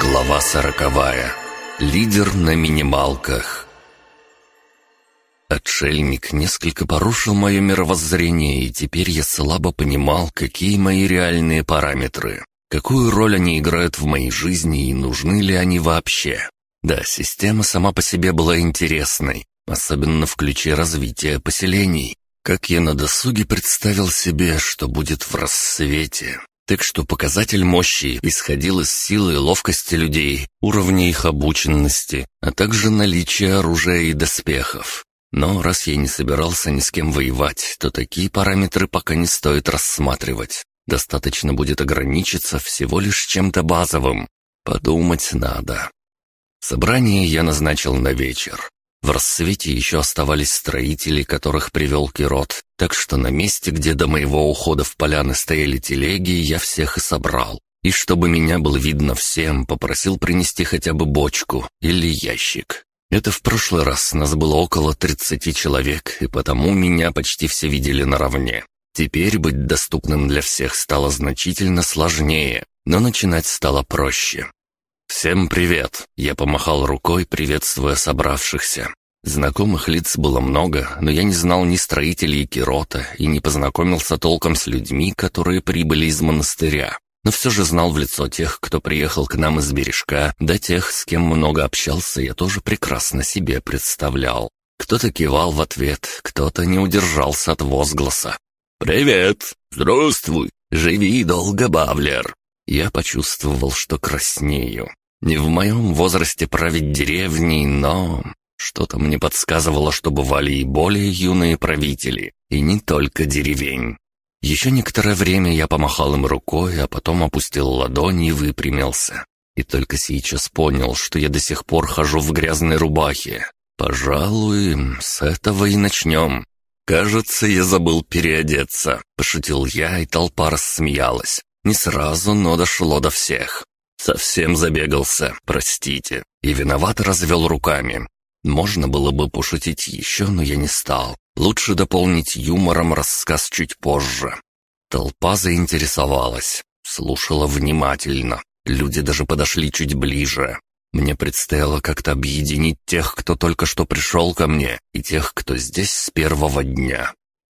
Глава сороковая. Лидер на минималках. Отшельник несколько порушил мое мировоззрение, и теперь я слабо понимал, какие мои реальные параметры, какую роль они играют в моей жизни и нужны ли они вообще. Да, система сама по себе была интересной, особенно в ключе развития поселений. Как я на досуге представил себе, что будет в рассвете. Так что показатель мощи исходил из силы и ловкости людей, уровня их обученности, а также наличия оружия и доспехов. Но раз я не собирался ни с кем воевать, то такие параметры пока не стоит рассматривать. Достаточно будет ограничиться всего лишь чем-то базовым. Подумать надо. Собрание я назначил на вечер. В рассвете еще оставались строители, которых привел Кирот, так что на месте, где до моего ухода в поляны стояли телеги, я всех и собрал. И чтобы меня было видно всем, попросил принести хотя бы бочку или ящик. Это в прошлый раз нас было около 30 человек, и потому меня почти все видели наравне. Теперь быть доступным для всех стало значительно сложнее, но начинать стало проще. «Всем привет!» — я помахал рукой, приветствуя собравшихся. Знакомых лиц было много, но я не знал ни строителей Кирота и не познакомился толком с людьми, которые прибыли из монастыря. Но все же знал в лицо тех, кто приехал к нам из бережка, да тех, с кем много общался, я тоже прекрасно себе представлял. Кто-то кивал в ответ, кто-то не удержался от возгласа. «Привет! Здравствуй! Живи долго, Бавлер!» Я почувствовал, что краснею. Не в моем возрасте править деревней, но... Что-то мне подсказывало, что бывали и более юные правители, и не только деревень. Еще некоторое время я помахал им рукой, а потом опустил ладони и выпрямился. И только сейчас понял, что я до сих пор хожу в грязной рубахе. Пожалуй, с этого и начнем. «Кажется, я забыл переодеться», — пошутил я, и толпа рассмеялась. Не сразу, но дошло до всех. Совсем забегался, простите. И виноват развел руками. Можно было бы пошутить еще, но я не стал. Лучше дополнить юмором рассказ чуть позже. Толпа заинтересовалась, слушала внимательно. Люди даже подошли чуть ближе. Мне предстояло как-то объединить тех, кто только что пришел ко мне, и тех, кто здесь с первого дня.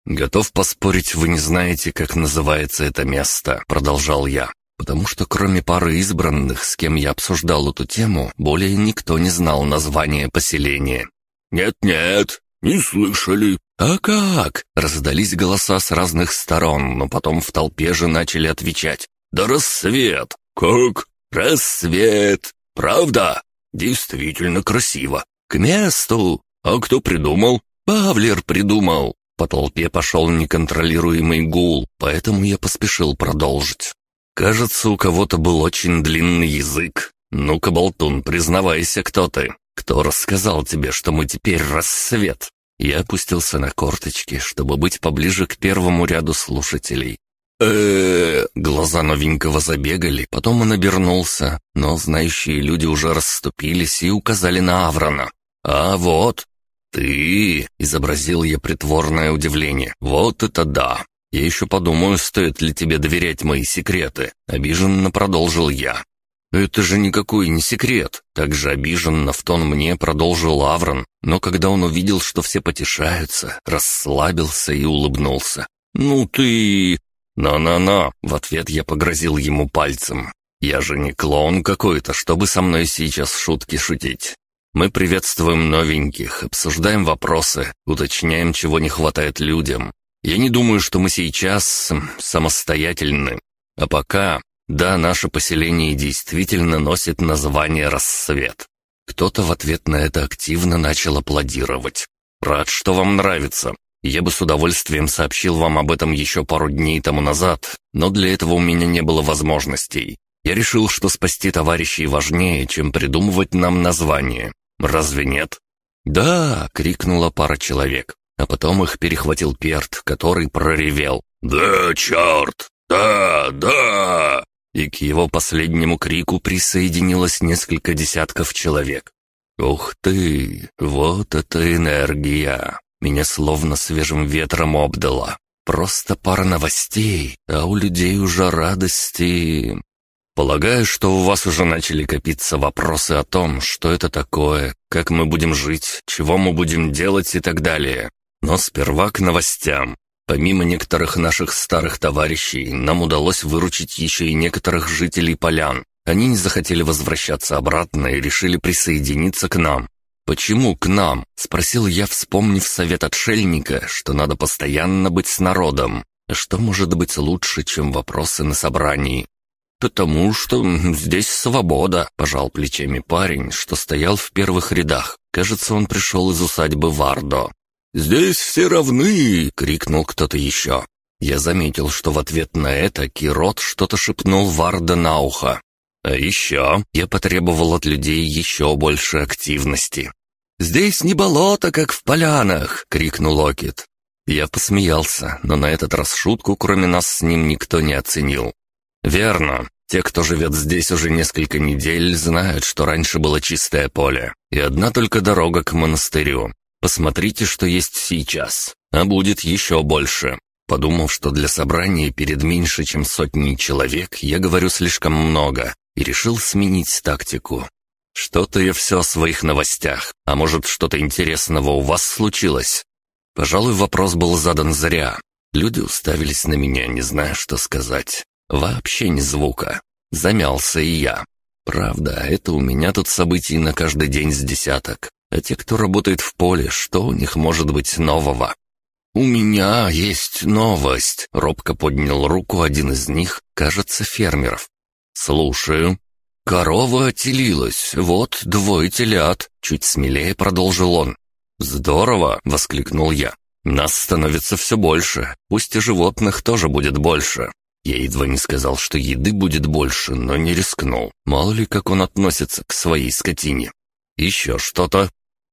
«Готов поспорить, вы не знаете, как называется это место», — продолжал я потому что кроме пары избранных, с кем я обсуждал эту тему, более никто не знал названия поселения. «Нет-нет, не слышали». «А как?» — раздались голоса с разных сторон, но потом в толпе же начали отвечать. «Да рассвет!» «Как?» «Рассвет!» «Правда?» «Действительно красиво!» «К месту!» «А кто придумал?» «Павлер придумал!» По толпе пошел неконтролируемый гул, поэтому я поспешил продолжить. Кажется, у кого-то был очень длинный язык. Ну-ка, болтун, признавайся, кто ты? Кто рассказал тебе, что мы теперь рассвет? Я опустился на корточки, чтобы быть поближе к первому ряду слушателей. э Глаза новенького забегали, потом он обернулся, но знающие люди уже расступились и указали на Аврона. «А вот, ты!» — изобразил я притворное удивление. «Вот это да! Я еще подумаю, стоит ли тебе доверять мои секреты», — обиженно продолжил я. «Это же никакой не секрет», — также обиженно в тон мне продолжил Аврон, но когда он увидел, что все потешаются, расслабился и улыбнулся. «Ну ты...» «На-на-на», — в ответ я погрозил ему пальцем. «Я же не клоун какой-то, чтобы со мной сейчас шутки шутить. Мы приветствуем новеньких, обсуждаем вопросы, уточняем, чего не хватает людям, я не думаю, что мы сейчас самостоятельны. А пока, да, наше поселение действительно носит название «Рассвет». Кто-то в ответ на это активно начал аплодировать. «Рад, что вам нравится. Я бы с удовольствием сообщил вам об этом еще пару дней тому назад, но для этого у меня не было возможностей. Я решил, что спасти товарищей важнее, чем придумывать нам название. Разве нет?» «Да!» — крикнула пара человек. А потом их перехватил Перт, который проревел. «Да, черт! Да, да!» И к его последнему крику присоединилось несколько десятков человек. «Ух ты! Вот это энергия!» Меня словно свежим ветром обдало. Просто пара новостей, а у людей уже радости. Полагаю, что у вас уже начали копиться вопросы о том, что это такое, как мы будем жить, чего мы будем делать и так далее. Но сперва к новостям. Помимо некоторых наших старых товарищей, нам удалось выручить еще и некоторых жителей полян. Они не захотели возвращаться обратно и решили присоединиться к нам. «Почему к нам?» — спросил я, вспомнив совет отшельника, что надо постоянно быть с народом. Что может быть лучше, чем вопросы на собрании? «Потому что здесь свобода», — пожал плечами парень, что стоял в первых рядах. Кажется, он пришел из усадьбы Вардо. «Здесь все равны!» — крикнул кто-то еще. Я заметил, что в ответ на это Кирот что-то шепнул Варда на ухо. А еще я потребовал от людей еще больше активности. «Здесь не болото, как в полянах!» — крикнул Окит. Я посмеялся, но на этот раз шутку, кроме нас, с ним никто не оценил. «Верно. Те, кто живет здесь уже несколько недель, знают, что раньше было чистое поле, и одна только дорога к монастырю. Посмотрите, что есть сейчас, а будет еще больше. Подумав, что для собрания перед меньше, чем сотней человек, я говорю слишком много, и решил сменить тактику. Что-то я все о своих новостях, а может, что-то интересного у вас случилось? Пожалуй, вопрос был задан зря. Люди уставились на меня, не зная, что сказать. Вообще ни звука. Замялся и я. Правда, это у меня тут событий на каждый день с десяток. А те, кто работает в поле, что у них может быть нового? «У меня есть новость», — робко поднял руку один из них, кажется, фермеров. «Слушаю». «Корова отелилась, вот двое телят», — чуть смелее продолжил он. «Здорово!» — воскликнул я. «Нас становится все больше, пусть и животных тоже будет больше». Я едва не сказал, что еды будет больше, но не рискнул. Мало ли, как он относится к своей скотине. «Еще что-то?»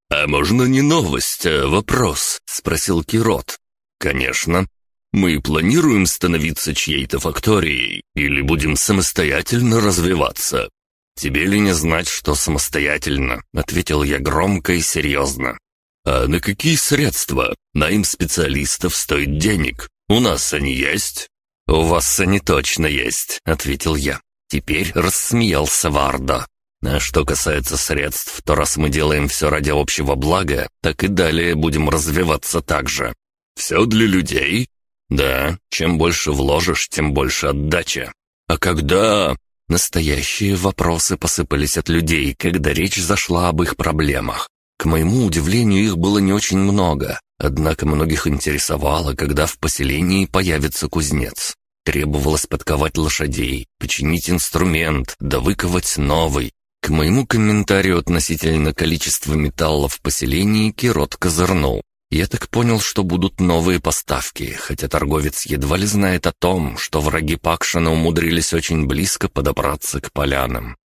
«А можно не новость, а вопрос?» — спросил Кирот. «Конечно. Мы планируем становиться чьей-то факторией или будем самостоятельно развиваться?» «Тебе ли не знать, что самостоятельно?» — ответил я громко и серьезно. «А на какие средства? Найм специалистов стоит денег. У нас они есть?» «У вас они точно есть», — ответил я. Теперь рассмеялся Вардо. А что касается средств, то раз мы делаем все ради общего блага, так и далее будем развиваться так же. Все для людей? Да, чем больше вложишь, тем больше отдача. А когда... Настоящие вопросы посыпались от людей, когда речь зашла об их проблемах. К моему удивлению, их было не очень много, однако многих интересовало, когда в поселении появится кузнец. Требовалось подковать лошадей, починить инструмент, да выковать новый, к моему комментарию относительно количества металла в поселении Кирот козырнул. Я так понял, что будут новые поставки, хотя торговец едва ли знает о том, что враги Пакшана умудрились очень близко подобраться к полянам.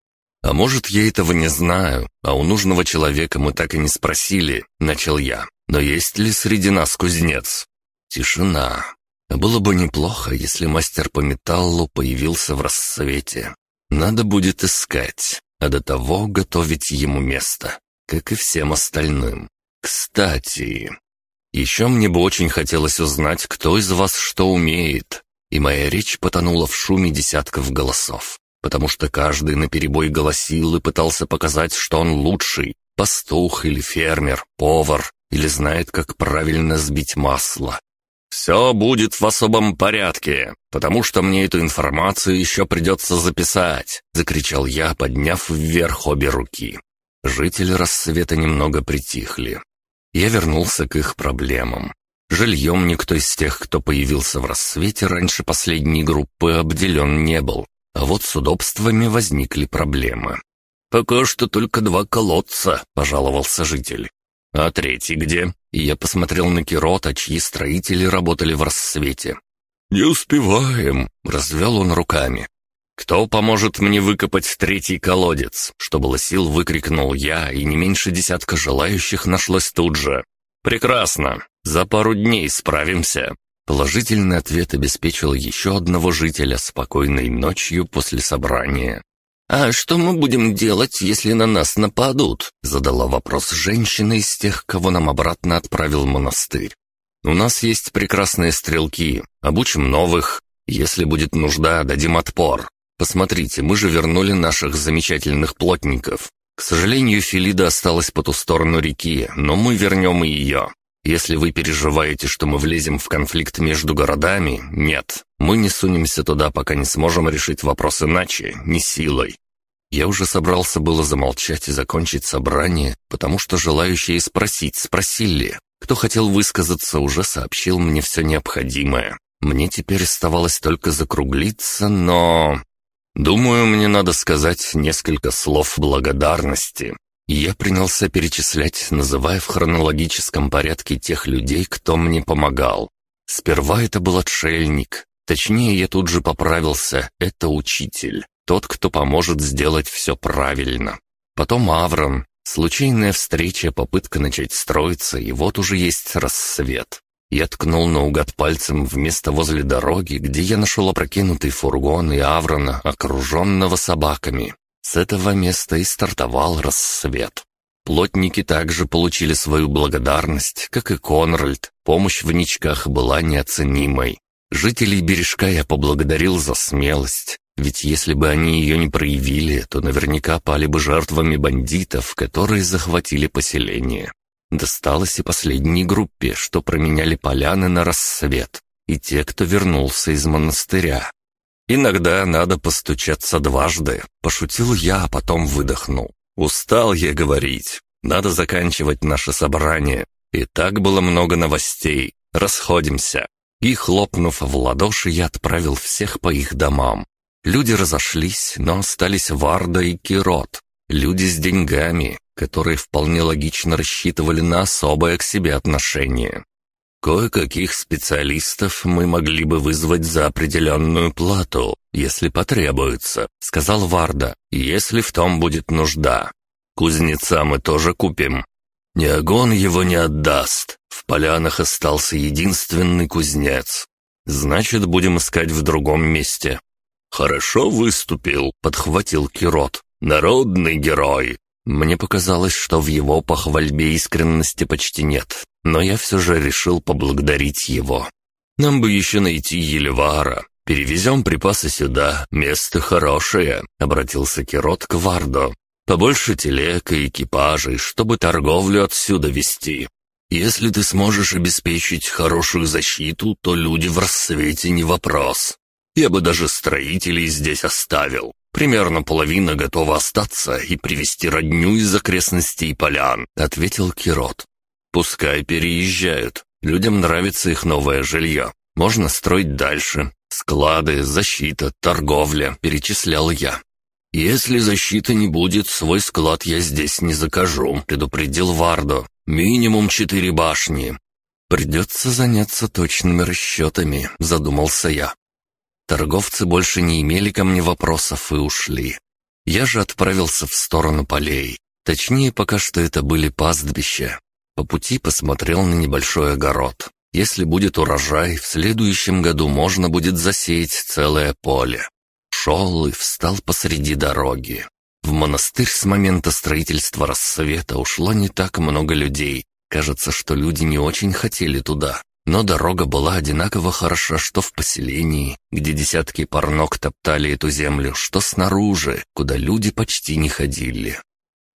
«А может, я этого не знаю, а у нужного человека мы так и не спросили», — начал я. «Но есть ли среди нас кузнец?» Тишина. Было бы неплохо, если мастер по металлу появился в рассвете. Надо будет искать а до того готовить ему место, как и всем остальным. Кстати, еще мне бы очень хотелось узнать, кто из вас что умеет, и моя речь потонула в шуме десятков голосов, потому что каждый наперебой голосил и пытался показать, что он лучший, пастух или фермер, повар, или знает, как правильно сбить масло, «Все будет в особом порядке, потому что мне эту информацию еще придется записать», — закричал я, подняв вверх обе руки. Жители рассвета немного притихли. Я вернулся к их проблемам. Жильем никто из тех, кто появился в рассвете раньше последней группы, обделен не был. А вот с удобствами возникли проблемы. «Пока что только два колодца», — пожаловался житель. «А третий где?» И я посмотрел на Кирота, чьи строители работали в рассвете. «Не успеваем», — развел он руками. «Кто поможет мне выкопать третий колодец?» Что было сил, выкрикнул я, и не меньше десятка желающих нашлось тут же. «Прекрасно. За пару дней справимся». Положительный ответ обеспечил еще одного жителя спокойной ночью после собрания. «А что мы будем делать, если на нас нападут?» — задала вопрос женщина из тех, кого нам обратно отправил монастырь. «У нас есть прекрасные стрелки, обучим новых. Если будет нужда, дадим отпор. Посмотрите, мы же вернули наших замечательных плотников. К сожалению, Филида осталась по ту сторону реки, но мы вернем и ее. Если вы переживаете, что мы влезем в конфликт между городами, нет. Мы не сунемся туда, пока не сможем решить вопрос иначе, не силой. Я уже собрался было замолчать и закончить собрание, потому что желающие спросить спросили. Кто хотел высказаться, уже сообщил мне все необходимое. Мне теперь оставалось только закруглиться, но... Думаю, мне надо сказать несколько слов благодарности. Я принялся перечислять, называя в хронологическом порядке тех людей, кто мне помогал. Сперва это был отшельник. Точнее, я тут же поправился, это учитель. Тот, кто поможет сделать все правильно. Потом Аврон. Случайная встреча, попытка начать строиться, и вот уже есть рассвет. Я ткнул наугад пальцем в место возле дороги, где я нашел опрокинутый фургон и Аврона, окруженного собаками. С этого места и стартовал рассвет. Плотники также получили свою благодарность, как и Конральд. Помощь в ничках была неоценимой. Жителей бережка я поблагодарил за смелость, ведь если бы они ее не проявили, то наверняка пали бы жертвами бандитов, которые захватили поселение. Досталось и последней группе, что променяли поляны на рассвет, и те, кто вернулся из монастыря. «Иногда надо постучаться дважды», — пошутил я, а потом выдохнул. «Устал я говорить. Надо заканчивать наше собрание. И так было много новостей. Расходимся». И, хлопнув в ладоши, я отправил всех по их домам. Люди разошлись, но остались Варда и Кирот. Люди с деньгами, которые вполне логично рассчитывали на особое к себе отношение. Кое-каких специалистов мы могли бы вызвать за определенную плату, если потребуется, сказал Варда, если в том будет нужда. Кузнеца мы тоже купим. Неогон его не отдаст. В полянах остался единственный кузнец. Значит, будем искать в другом месте. Хорошо выступил, подхватил Кирот. Народный герой. Мне показалось, что в его похвальбе искренности почти нет, но я все же решил поблагодарить его. Нам бы еще найти Елевара. Перевезем припасы сюда, место хорошее», — обратился Кирот к Вардо. «Побольше телег и экипажей, чтобы торговлю отсюда вести. Если ты сможешь обеспечить хорошую защиту, то люди в рассвете не вопрос. Я бы даже строителей здесь оставил. «Примерно половина готова остаться и привести родню из окрестностей полян», — ответил Кирот. «Пускай переезжают. Людям нравится их новое жилье. Можно строить дальше. Склады, защита, торговля», — перечислял я. «Если защиты не будет, свой склад я здесь не закажу», — предупредил Вардо. «Минимум четыре башни». «Придется заняться точными расчетами», — задумался я. Торговцы больше не имели ко мне вопросов и ушли. Я же отправился в сторону полей. Точнее, пока что это были пастбища. По пути посмотрел на небольшой огород. Если будет урожай, в следующем году можно будет засеять целое поле. Шел и встал посреди дороги. В монастырь с момента строительства рассвета ушло не так много людей. Кажется, что люди не очень хотели туда. Но дорога была одинаково хороша что в поселении, где десятки парнок топтали эту землю, что снаружи, куда люди почти не ходили.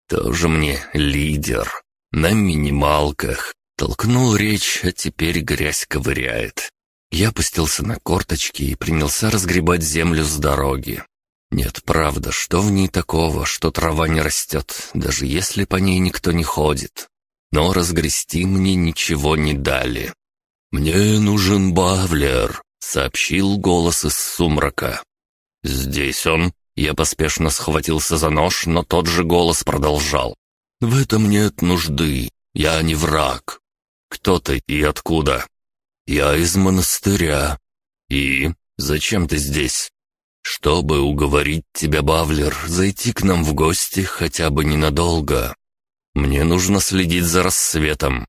Тоже мне лидер. На минималках. Толкнул речь, а теперь грязь ковыряет. Я опустился на корточки и принялся разгребать землю с дороги. Нет, правда, что в ней такого, что трава не растет, даже если по ней никто не ходит. Но разгрести мне ничего не дали. «Мне нужен Бавлер», — сообщил голос из сумрака. «Здесь он». Я поспешно схватился за нож, но тот же голос продолжал. «В этом нет нужды. Я не враг. Кто ты и откуда?» «Я из монастыря». «И? Зачем ты здесь?» «Чтобы уговорить тебя, Бавлер, зайти к нам в гости хотя бы ненадолго. Мне нужно следить за рассветом.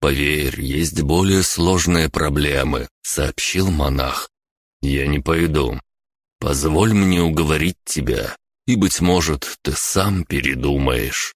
«Поверь, есть более сложные проблемы», — сообщил монах. «Я не пойду. Позволь мне уговорить тебя, и, быть может, ты сам передумаешь».